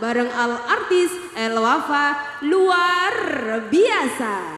bareng al artis El Wafa luar biasa.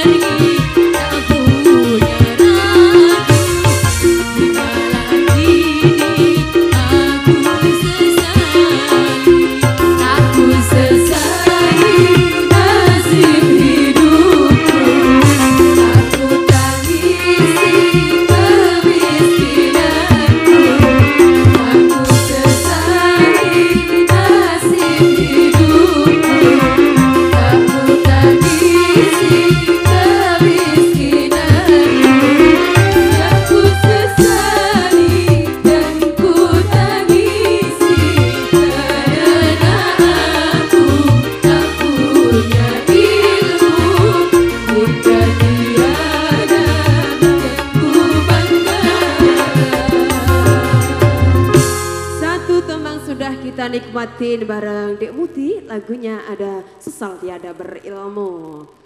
Hari nikmatin bareng Dek Muti lagunya ada Sesal Tiada Berilmu.